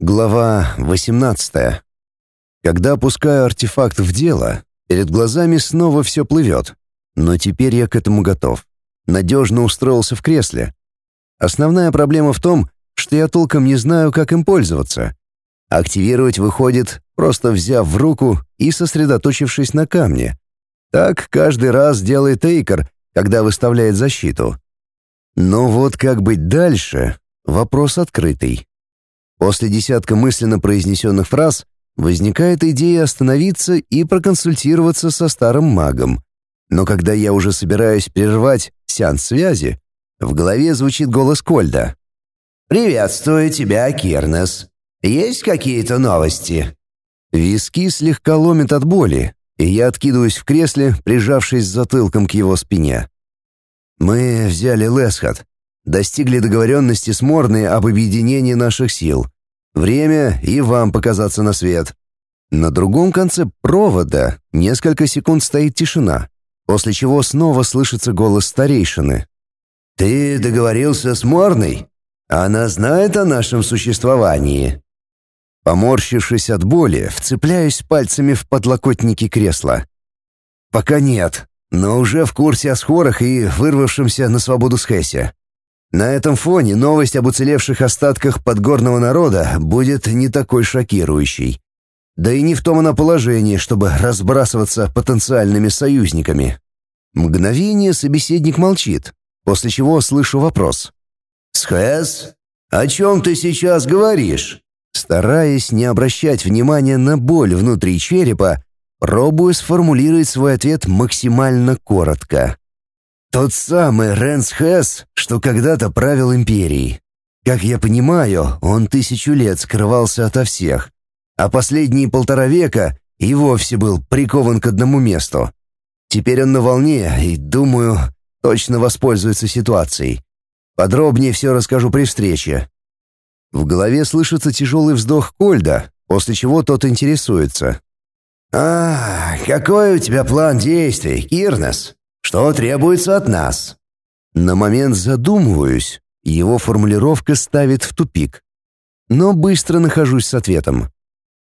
Глава 18. Когда опускаю артефакт в дело, перед глазами снова все плывет. Но теперь я к этому готов. Надежно устроился в кресле. Основная проблема в том, что я толком не знаю, как им пользоваться. Активировать выходит, просто взяв в руку и сосредоточившись на камне. Так каждый раз делает Эйкер, когда выставляет защиту. Но вот как быть дальше — вопрос открытый. После десятка мысленно произнесенных фраз возникает идея остановиться и проконсультироваться со старым магом. Но когда я уже собираюсь прервать сеанс связи, в голове звучит голос Кольда. «Приветствую тебя, Кирнес. Есть какие-то новости?» Виски слегка ломит от боли, и я откидываюсь в кресле, прижавшись затылком к его спине. Мы взяли Лесхат, достигли договоренности с Морной об объединении наших сил. Время и вам показаться на свет. На другом конце провода несколько секунд стоит тишина, после чего снова слышится голос старейшины. «Ты договорился с Морной? Она знает о нашем существовании?» Поморщившись от боли, вцепляюсь пальцами в подлокотники кресла. «Пока нет, но уже в курсе о схорах и вырвавшемся на свободу Схессе. На этом фоне новость об уцелевших остатках подгорного народа будет не такой шокирующей. Да и не в том она положении, чтобы разбрасываться потенциальными союзниками. Мгновение собеседник молчит, после чего слышу вопрос. «Схэс, о чем ты сейчас говоришь?» Стараясь не обращать внимания на боль внутри черепа, пробую сформулировать свой ответ максимально коротко. Тот самый Рэнс Хэс, что когда-то правил империей. Как я понимаю, он тысячу лет скрывался ото всех, а последние полтора века и вовсе был прикован к одному месту. Теперь он на волне и, думаю, точно воспользуется ситуацией. Подробнее все расскажу при встрече. В голове слышится тяжелый вздох Кольда, после чего тот интересуется. «А, какой у тебя план действий, Кирнес?» Что требуется от нас?» На момент задумываюсь, его формулировка ставит в тупик. Но быстро нахожусь с ответом.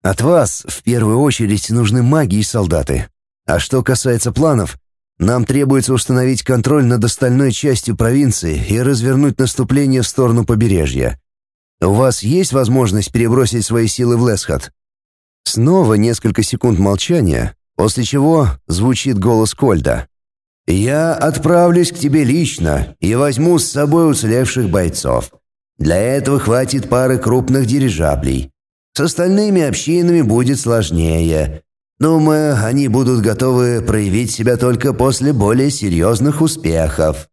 От вас в первую очередь нужны маги и солдаты. А что касается планов, нам требуется установить контроль над остальной частью провинции и развернуть наступление в сторону побережья. У вас есть возможность перебросить свои силы в Лесхат? Снова несколько секунд молчания, после чего звучит голос Кольда. «Я отправлюсь к тебе лично и возьму с собой уцелевших бойцов. Для этого хватит пары крупных дирижаблей. С остальными общинами будет сложнее. Думаю, они будут готовы проявить себя только после более серьезных успехов».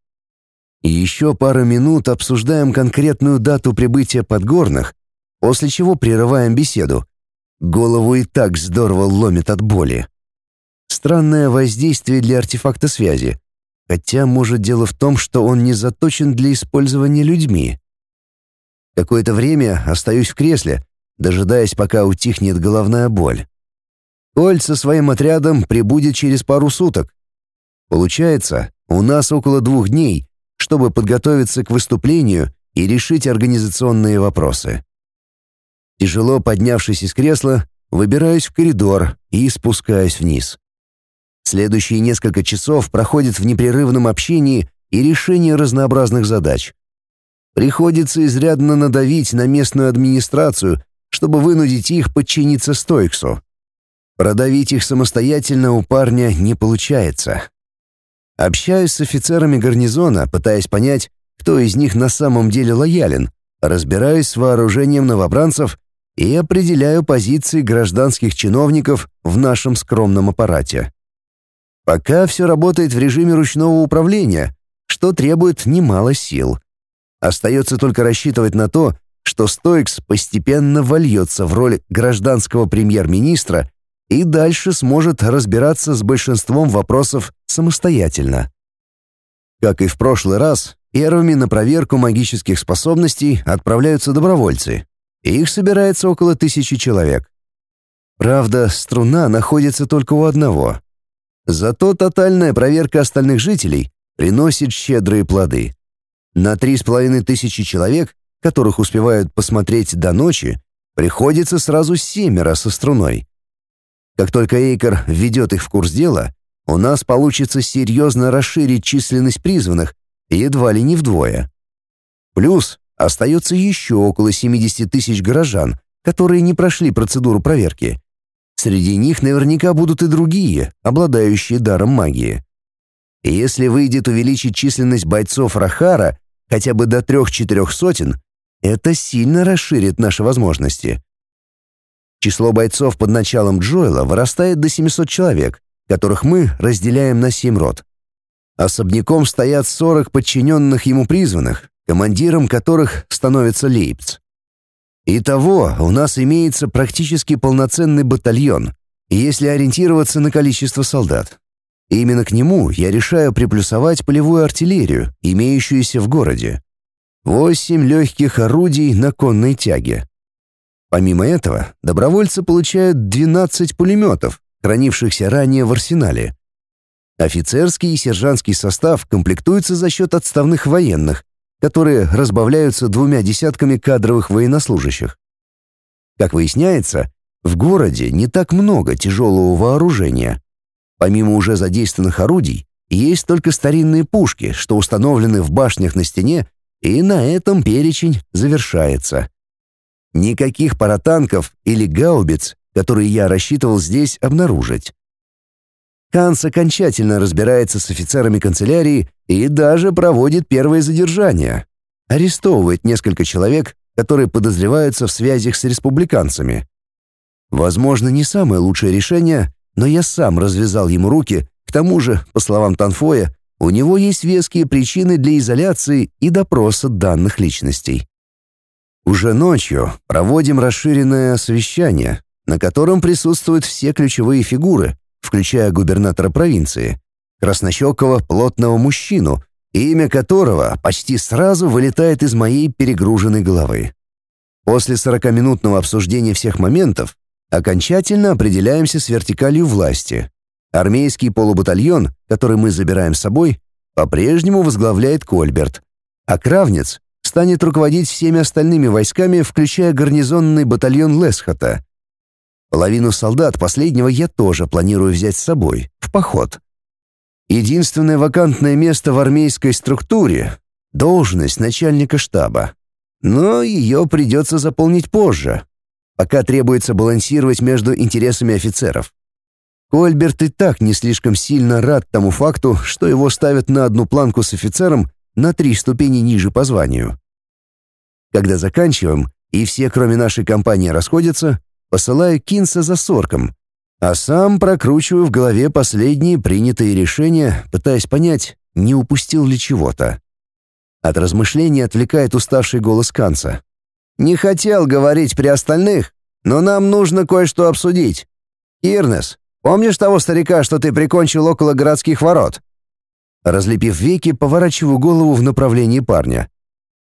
Еще пару минут обсуждаем конкретную дату прибытия подгорных, после чего прерываем беседу. Голову и так здорово ломит от боли. Странное воздействие для артефакта связи. Хотя, может, дело в том, что он не заточен для использования людьми. Какое-то время остаюсь в кресле, дожидаясь, пока утихнет головная боль. Коль со своим отрядом прибудет через пару суток. Получается, у нас около двух дней, чтобы подготовиться к выступлению и решить организационные вопросы. Тяжело поднявшись из кресла, выбираюсь в коридор и спускаюсь вниз. Следующие несколько часов проходят в непрерывном общении и решении разнообразных задач. Приходится изрядно надавить на местную администрацию, чтобы вынудить их подчиниться Стойксу. Продавить их самостоятельно у парня не получается. Общаюсь с офицерами гарнизона, пытаясь понять, кто из них на самом деле лоялен, разбираюсь с вооружением новобранцев и определяю позиции гражданских чиновников в нашем скромном аппарате. Пока все работает в режиме ручного управления, что требует немало сил. Остается только рассчитывать на то, что Стоикс постепенно вольется в роль гражданского премьер-министра и дальше сможет разбираться с большинством вопросов самостоятельно. Как и в прошлый раз, первыми на проверку магических способностей отправляются добровольцы. Их собирается около тысячи человек. Правда, струна находится только у одного — Зато тотальная проверка остальных жителей приносит щедрые плоды. На три с половиной тысячи человек, которых успевают посмотреть до ночи, приходится сразу семеро со струной. Как только Эйкер введет их в курс дела, у нас получится серьезно расширить численность призванных едва ли не вдвое. Плюс остается еще около 70 тысяч горожан, которые не прошли процедуру проверки. Среди них наверняка будут и другие, обладающие даром магии. И если выйдет увеличить численность бойцов Рахара хотя бы до трех-четырех сотен, это сильно расширит наши возможности. Число бойцов под началом Джоэла вырастает до 700 человек, которых мы разделяем на 7 рот. Особняком стоят 40 подчиненных ему призванных, командиром которых становится Лейпц. Итого у нас имеется практически полноценный батальон, если ориентироваться на количество солдат. Именно к нему я решаю приплюсовать полевую артиллерию, имеющуюся в городе. Восемь легких орудий на конной тяге. Помимо этого, добровольцы получают 12 пулеметов, хранившихся ранее в арсенале. Офицерский и сержантский состав комплектуется за счет отставных военных, которые разбавляются двумя десятками кадровых военнослужащих. Как выясняется, в городе не так много тяжелого вооружения. Помимо уже задействованных орудий, есть только старинные пушки, что установлены в башнях на стене, и на этом перечень завершается. Никаких паратанков или гаубиц, которые я рассчитывал здесь обнаружить. Ханс окончательно разбирается с офицерами канцелярии и даже проводит первое задержание. Арестовывает несколько человек, которые подозреваются в связях с республиканцами. Возможно, не самое лучшее решение, но я сам развязал ему руки, к тому же, по словам Танфоя, у него есть веские причины для изоляции и допроса данных личностей. Уже ночью проводим расширенное совещание, на котором присутствуют все ключевые фигуры, включая губернатора провинции, краснощекого плотного мужчину, имя которого почти сразу вылетает из моей перегруженной головы. После сорокаминутного обсуждения всех моментов окончательно определяемся с вертикалью власти. Армейский полубатальон, который мы забираем с собой, по-прежнему возглавляет Кольберт, а Кравнец станет руководить всеми остальными войсками, включая гарнизонный батальон Лесхота, Половину солдат последнего я тоже планирую взять с собой, в поход. Единственное вакантное место в армейской структуре — должность начальника штаба. Но ее придется заполнить позже, пока требуется балансировать между интересами офицеров. Кольберт и так не слишком сильно рад тому факту, что его ставят на одну планку с офицером на три ступени ниже по званию. Когда заканчиваем, и все, кроме нашей компании, расходятся, посылаю Кинса за сорком, а сам прокручиваю в голове последние принятые решения, пытаясь понять, не упустил ли чего-то. От размышлений отвлекает уставший голос Канца. «Не хотел говорить при остальных, но нам нужно кое-что обсудить. Ирнес, помнишь того старика, что ты прикончил около городских ворот?» Разлепив веки, поворачиваю голову в направлении парня.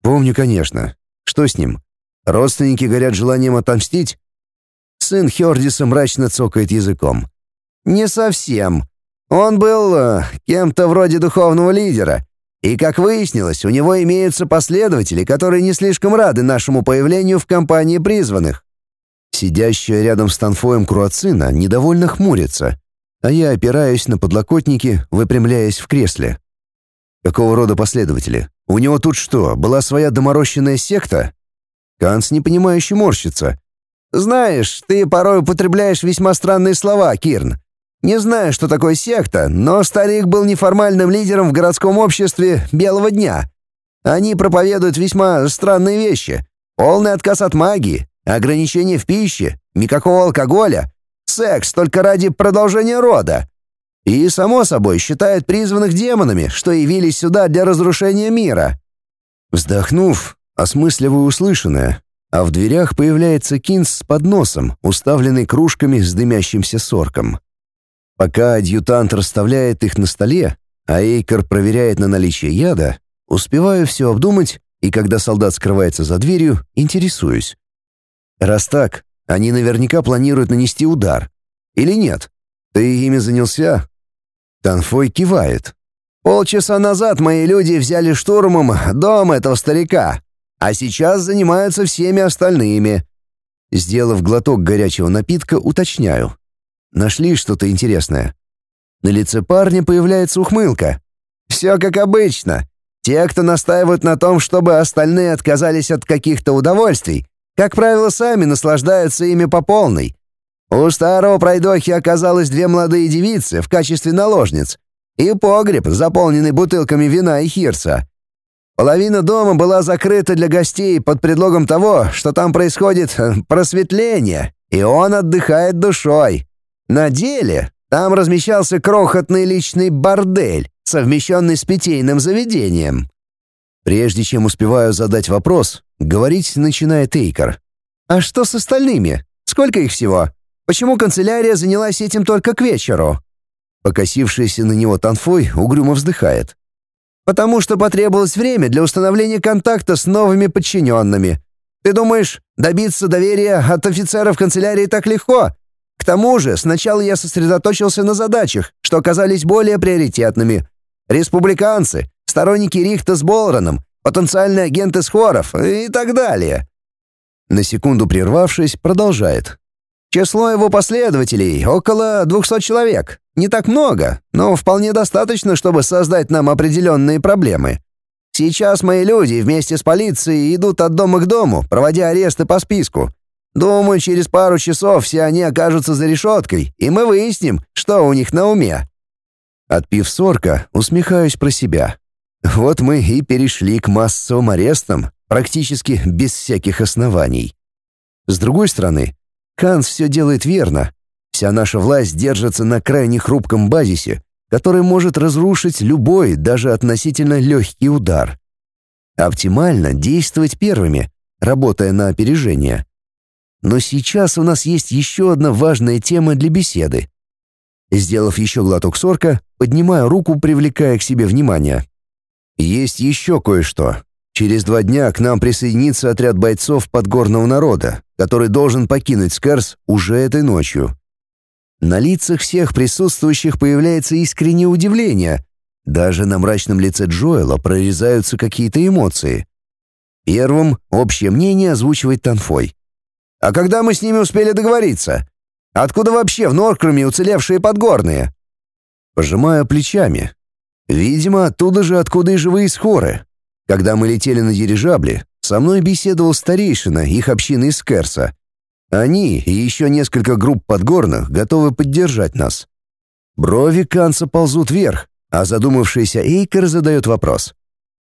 «Помню, конечно. Что с ним? Родственники горят желанием отомстить? Сын Хёрдиса мрачно цокает языком. «Не совсем. Он был э, кем-то вроде духовного лидера. И, как выяснилось, у него имеются последователи, которые не слишком рады нашему появлению в компании призванных». Сидящая рядом с Танфоем Круацина недовольно хмурится, а я опираюсь на подлокотники, выпрямляясь в кресле. Какого рода последователи? У него тут что, была своя доморощенная секта? Канц непонимающе морщится, знаешь, ты порой употребляешь весьма странные слова, Кирн. Не знаю, что такое секта, но старик был неформальным лидером в городском обществе Белого дня. Они проповедуют весьма странные вещи. Полный отказ от магии, ограничения в пище, никакого алкоголя, секс только ради продолжения рода. И, само собой, считают призванных демонами, что явились сюда для разрушения мира. Вздохнув, осмысливаю услышанное, а в дверях появляется Кинс с подносом, уставленный кружками с дымящимся сорком. Пока адъютант расставляет их на столе, а Эйкер проверяет на наличие яда, успеваю все обдумать, и когда солдат скрывается за дверью, интересуюсь. Раз так, они наверняка планируют нанести удар. Или нет? Ты ими занялся? Танфой кивает. Полчаса назад мои люди взяли штурмом дом этого старика а сейчас занимаются всеми остальными. Сделав глоток горячего напитка, уточняю. Нашли что-то интересное. На лице парня появляется ухмылка. «Все как обычно. Те, кто настаивают на том, чтобы остальные отказались от каких-то удовольствий, как правило, сами наслаждаются ими по полной. У старого пройдохи оказалось две молодые девицы в качестве наложниц и погреб, заполненный бутылками вина и хирса. Половина дома была закрыта для гостей под предлогом того, что там происходит э, просветление, и он отдыхает душой. На деле там размещался крохотный личный бордель, совмещенный с питейным заведением. Прежде чем успеваю задать вопрос, говорить начинает Эйкер. «А что с остальными? Сколько их всего? Почему канцелярия занялась этим только к вечеру?» Покосившийся на него Танфой угрюмо вздыхает. «Потому что потребовалось время для установления контакта с новыми подчиненными. Ты думаешь, добиться доверия от офицеров канцелярии так легко? К тому же, сначала я сосредоточился на задачах, что оказались более приоритетными. Республиканцы, сторонники Рихта с Болроном, потенциальные агенты Схоров и так далее». На секунду прервавшись, продолжает. Число его последователей — около 200 человек. Не так много, но вполне достаточно, чтобы создать нам определенные проблемы. Сейчас мои люди вместе с полицией идут от дома к дому, проводя аресты по списку. Думаю, через пару часов все они окажутся за решеткой, и мы выясним, что у них на уме». Отпив сорка, усмехаюсь про себя. Вот мы и перешли к массовым арестам, практически без всяких оснований. С другой стороны, Ханс все делает верно. Вся наша власть держится на крайне хрупком базисе, который может разрушить любой, даже относительно легкий удар. Оптимально действовать первыми, работая на опережение. Но сейчас у нас есть еще одна важная тема для беседы. Сделав еще глоток сорка, поднимаю руку, привлекая к себе внимание. Есть еще кое-что. Через два дня к нам присоединится отряд бойцов подгорного народа, который должен покинуть Скарс уже этой ночью. На лицах всех присутствующих появляется искреннее удивление. Даже на мрачном лице Джоэла прорезаются какие-то эмоции. Первым общее мнение озвучивает Танфой. «А когда мы с ними успели договориться? Откуда вообще в Норкруме уцелевшие подгорные?» Пожимая плечами. Видимо, оттуда же, откуда и живые схоры. Когда мы летели на дирижабле, со мной беседовал старейшина их общины из Керса. Они и еще несколько групп подгорных готовы поддержать нас. Брови Канца ползут вверх, а задумавшийся Эйкер задает вопрос.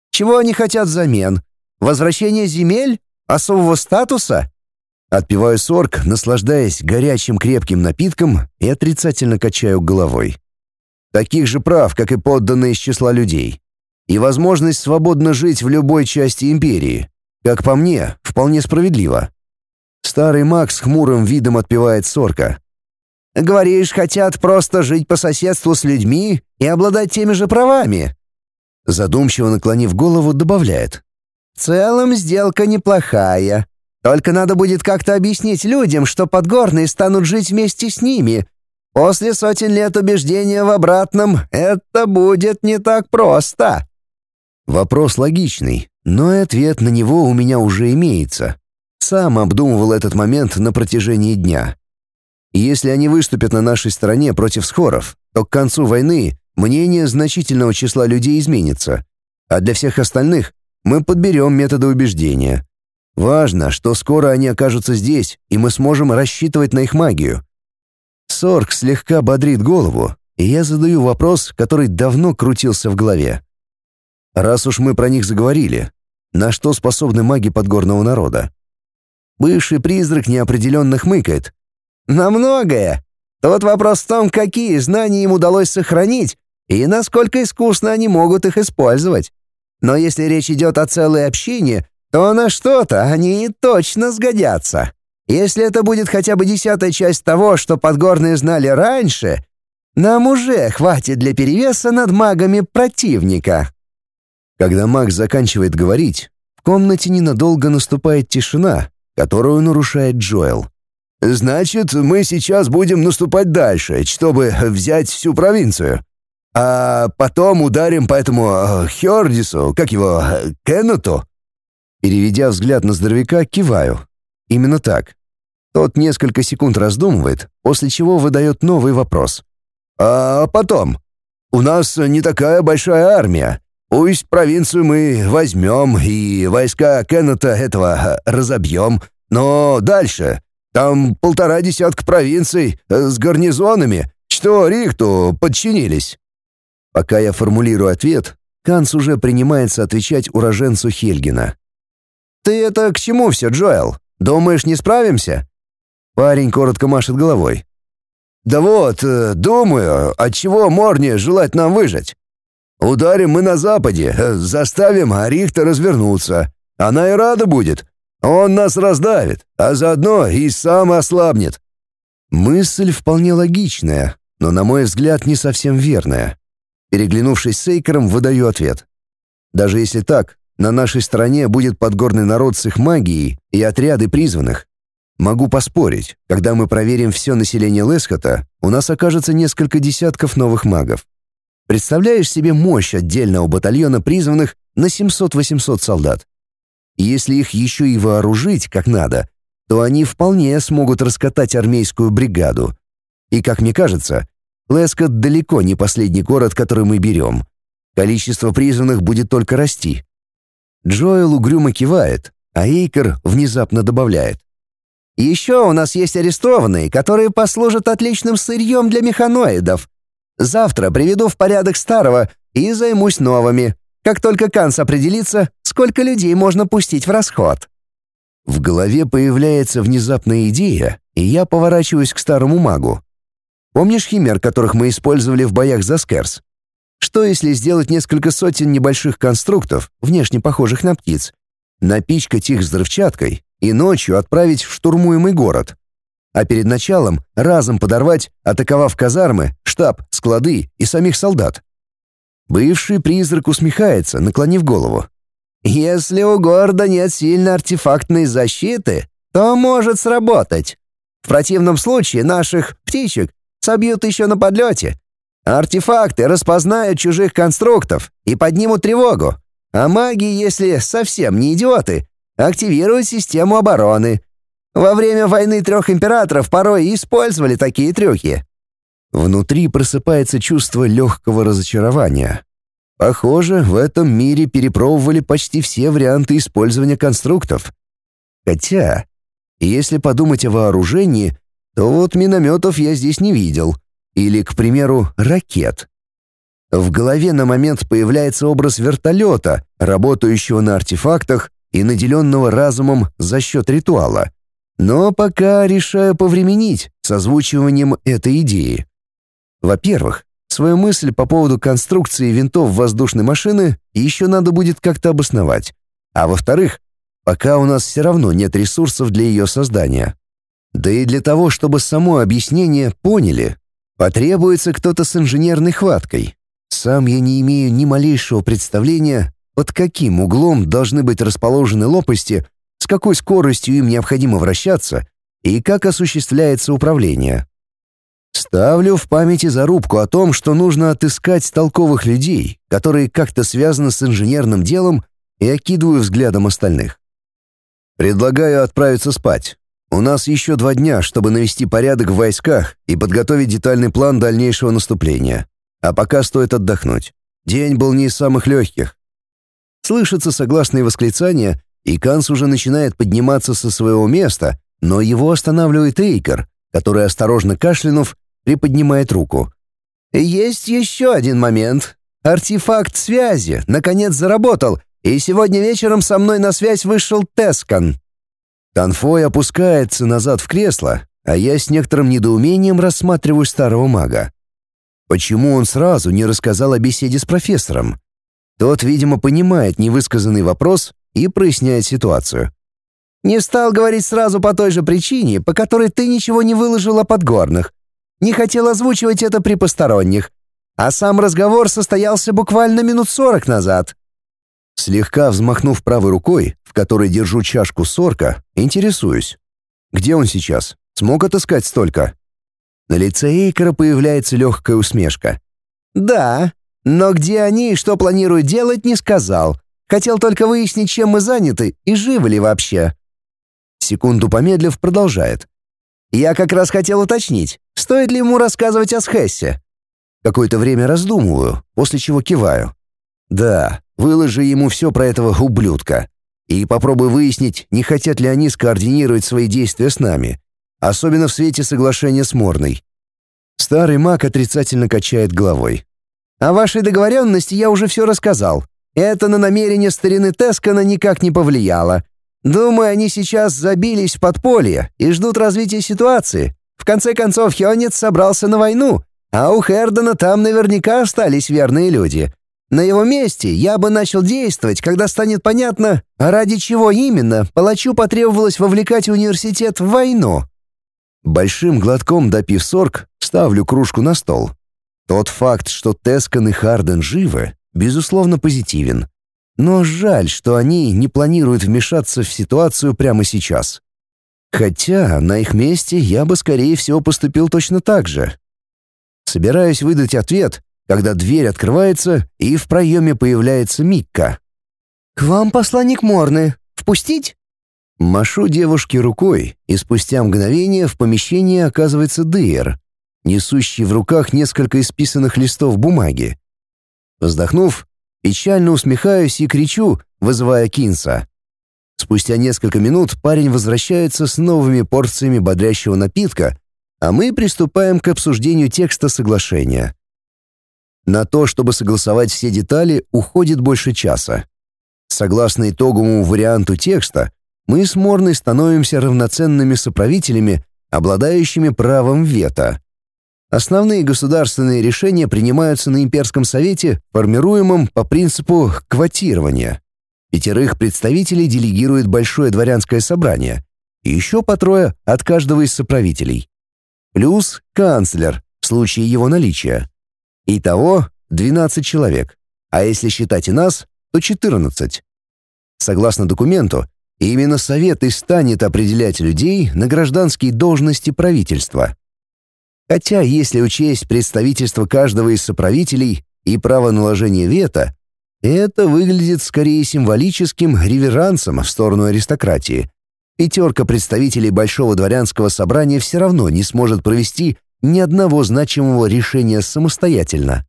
«Чего они хотят взамен? Возвращение земель? Особого статуса?» Отпиваю сорг, наслаждаясь горячим крепким напитком и отрицательно качаю головой. Таких же прав, как и подданные из числа людей. И возможность свободно жить в любой части империи. Как по мне, вполне справедливо. Старый маг с хмурым видом отпивает сорка. «Говоришь, хотят просто жить по соседству с людьми и обладать теми же правами?» Задумчиво наклонив голову, добавляет. «В целом сделка неплохая. Только надо будет как-то объяснить людям, что подгорные станут жить вместе с ними. После сотен лет убеждения в обратном это будет не так просто». Вопрос логичный, но и ответ на него у меня уже имеется. Сам обдумывал этот момент на протяжении дня. Если они выступят на нашей стороне против схоров, то к концу войны мнение значительного числа людей изменится, а для всех остальных мы подберем методы убеждения. Важно, что скоро они окажутся здесь, и мы сможем рассчитывать на их магию. Сорг слегка бодрит голову, и я задаю вопрос, который давно крутился в голове. Раз уж мы про них заговорили, на что способны маги подгорного народа? Бывший призрак неопределенно хмыкает. На многое. Тот вопрос в том, какие знания им удалось сохранить и насколько искусно они могут их использовать. Но если речь идет о целой общине, то на что-то они точно сгодятся. Если это будет хотя бы десятая часть того, что подгорные знали раньше, нам уже хватит для перевеса над магами противника. Когда маг заканчивает говорить, в комнате ненадолго наступает тишина, которую нарушает Джоэл. «Значит, мы сейчас будем наступать дальше, чтобы взять всю провинцию. А потом ударим по этому э, Хёрдису, как его, Кеннету?» Переведя взгляд на здоровяка, киваю. «Именно так. Тот несколько секунд раздумывает, после чего выдает новый вопрос. «А потом? У нас не такая большая армия. Пусть провинцию мы возьмем и войска Кеннета этого разобьем, но дальше. Там полтора десятка провинций с гарнизонами, что Рихту подчинились». Пока я формулирую ответ, Канц уже принимается отвечать уроженцу Хельгена. «Ты это к чему все, Джоэл? Думаешь, не справимся?» Парень коротко машет головой. «Да вот, э, думаю, от чего Морне желать нам выжить? Ударим мы на западе, э, заставим Арихта развернуться. Она и рада будет. Он нас раздавит, а заодно и сам ослабнет». Мысль вполне логичная, но, на мой взгляд, не совсем верная. Переглянувшись с Эйкером, выдаю ответ. Даже если так, на нашей стороне будет подгорный народ с их магией и отряды призванных. Могу поспорить, когда мы проверим все население Лесхота, у нас окажется несколько десятков новых магов. Представляешь себе мощь отдельного батальона призванных на 700-800 солдат? Если их еще и вооружить как надо, то они вполне смогут раскатать армейскую бригаду. И, как мне кажется, Лескот далеко не последний город, который мы берем. Количество призванных будет только расти. Джоэл угрюмо кивает, а Эйкер внезапно добавляет. «Еще у нас есть арестованные, которые послужат отличным сырьем для механоидов. Завтра приведу в порядок старого и займусь новыми, как только Канс определится, сколько людей можно пустить в расход». В голове появляется внезапная идея, и я поворачиваюсь к старому магу. Помнишь химер, которых мы использовали в боях за Скерс? Что если сделать несколько сотен небольших конструктов, внешне похожих на птиц, напичкать их взрывчаткой и ночью отправить в штурмуемый город? А перед началом разом подорвать, атаковав казармы, штаб, склады и самих солдат? Бывший призрак усмехается, наклонив голову. «Если у города нет сильной артефактной защиты, то может сработать. В противном случае наших птичек собьют еще на подлете, Артефакты распознают чужих конструктов и поднимут тревогу. А маги, если совсем не идиоты, активируют систему обороны. Во время войны трех императоров порой использовали такие трюки. Внутри просыпается чувство легкого разочарования. Похоже, в этом мире перепробовали почти все варианты использования конструктов. Хотя, если подумать о вооружении, то вот минометов я здесь не видел — или, к примеру, ракет. В голове на момент появляется образ вертолета, работающего на артефактах и наделенного разумом за счет ритуала. Но пока решаю повременить с озвучиванием этой идеи. Во-первых, свою мысль по поводу конструкции винтов воздушной машины еще надо будет как-то обосновать. А во-вторых, пока у нас все равно нет ресурсов для ее создания. Да и для того, чтобы само объяснение поняли, Потребуется кто-то с инженерной хваткой. Сам я не имею ни малейшего представления, под каким углом должны быть расположены лопасти, с какой скоростью им необходимо вращаться и как осуществляется управление. Ставлю в памяти зарубку о том, что нужно отыскать толковых людей, которые как-то связаны с инженерным делом, и окидываю взглядом остальных. Предлагаю отправиться спать. У нас еще два дня, чтобы навести порядок в войсках и подготовить детальный план дальнейшего наступления. А пока стоит отдохнуть. День был не из самых легких. Слышатся согласные восклицания, и Канс уже начинает подниматься со своего места, но его останавливает Эйкер, который, осторожно кашлянув, приподнимает руку. «Есть еще один момент. Артефакт связи, наконец, заработал, и сегодня вечером со мной на связь вышел Тескан. Танфой опускается назад в кресло, а я с некоторым недоумением рассматриваю старого мага. Почему он сразу не рассказал о беседе с профессором? Тот, видимо, понимает невысказанный вопрос и проясняет ситуацию. «Не стал говорить сразу по той же причине, по которой ты ничего не выложил о подгорных. Не хотел озвучивать это при посторонних. А сам разговор состоялся буквально минут сорок назад. Слегка взмахнув правой рукой, в которой держу чашку сорка, интересуюсь. Где он сейчас? Смог отыскать столько? На лице Эйкера появляется легкая усмешка. «Да, но где они и что планируют делать, не сказал. Хотел только выяснить, чем мы заняты и живы ли вообще». Секунду помедлив, продолжает. Я как раз хотел уточнить, стоит ли ему рассказывать о Схессе. Какое-то время раздумываю, после чего киваю. Да, выложи ему все про этого ублюдка. И попробуй выяснить, не хотят ли они скоординировать свои действия с нами, особенно в свете соглашения с Морной. Старый маг отрицательно качает головой. «О вашей договоренности я уже все рассказал. Это на намерение старины Тескана никак не повлияло. Думаю, они сейчас забились в подполье и ждут развития ситуации. В конце концов, Хёнец собрался на войну, а у Хердена там наверняка остались верные люди. На его месте я бы начал действовать, когда станет понятно, ради чего именно палачу потребовалось вовлекать университет в войну. Большим глотком допив сорг, ставлю кружку на стол. Тот факт, что Тескан и Харден живы, безусловно позитивен. Но жаль, что они не планируют вмешаться в ситуацию прямо сейчас. Хотя на их месте я бы, скорее всего, поступил точно так же. Собираюсь выдать ответ, когда дверь открывается, и в проеме появляется Микка. «К вам посланник Морны. Впустить?» Машу девушке рукой, и спустя мгновение в помещении оказывается Дейр, несущий в руках несколько исписанных листов бумаги. Вздохнув, печально усмехаюсь и кричу, вызывая Кинса. Спустя несколько минут парень возвращается с новыми порциями бодрящего напитка, а мы приступаем к обсуждению текста соглашения. На то, чтобы согласовать все детали, уходит больше часа. Согласно итоговому варианту текста, мы с Морной становимся равноценными соправителями, обладающими правом вето. Основные государственные решения принимаются на Имперском совете, формируемом по принципу квотирования. Пятерых представителей делегирует Большое дворянское собрание, и еще по трое от каждого из соправителей. Плюс канцлер в случае его наличия. Итого 12 человек, а если считать и нас, то 14. Согласно документу, именно Совет и станет определять людей на гражданские должности правительства. Хотя, если учесть представительство каждого из соправителей и право наложения вето, это выглядит скорее символическим реверансом в сторону аристократии. Пятерка представителей Большого дворянского собрания все равно не сможет провести ни одного значимого решения самостоятельно.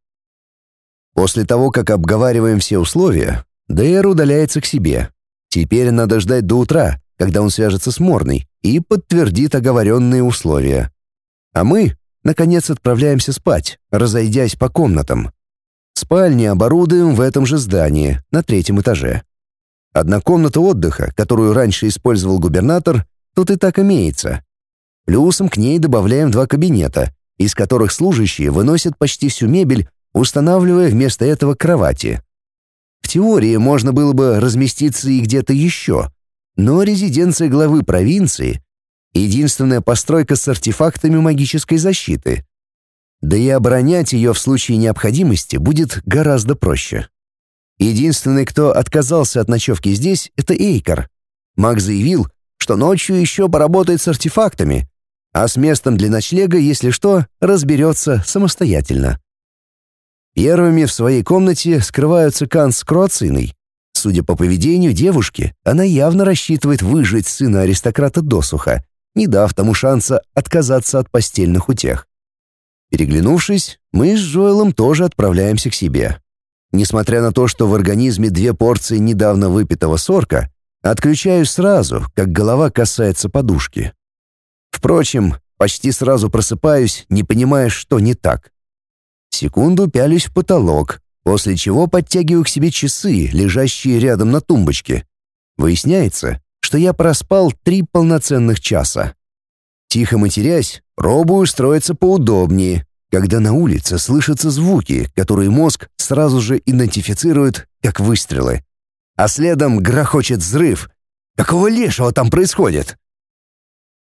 После того, как обговариваем все условия, Дейр удаляется к себе. Теперь надо ждать до утра, когда он свяжется с Морной и подтвердит оговоренные условия. А мы Наконец отправляемся спать, разойдясь по комнатам. Спальни оборудуем в этом же здании, на третьем этаже. Одна комната отдыха, которую раньше использовал губернатор, тут и так имеется. Плюсом к ней добавляем два кабинета, из которых служащие выносят почти всю мебель, устанавливая вместо этого кровати. В теории можно было бы разместиться и где-то еще, но резиденция главы провинции единственная постройка с артефактами магической защиты. Да и оборонять ее в случае необходимости будет гораздо проще. Единственный, кто отказался от ночевки здесь, это Эйкар. Маг заявил, что ночью еще поработает с артефактами, а с местом для ночлега, если что, разберется самостоятельно. Первыми в своей комнате скрываются Кан с Круациной. Судя по поведению девушки, она явно рассчитывает выжить сына аристократа досуха не дав тому шанса отказаться от постельных утех. Переглянувшись, мы с Джоэлом тоже отправляемся к себе. Несмотря на то, что в организме две порции недавно выпитого сорка, отключаюсь сразу, как голова касается подушки. Впрочем, почти сразу просыпаюсь, не понимая, что не так. Секунду пялюсь в потолок, после чего подтягиваю к себе часы, лежащие рядом на тумбочке. Выясняется, что я проспал три полноценных часа. Тихо матерясь, пробую устроиться поудобнее, когда на улице слышатся звуки, которые мозг сразу же идентифицирует как выстрелы. А следом грохочет взрыв. Какого лешего там происходит?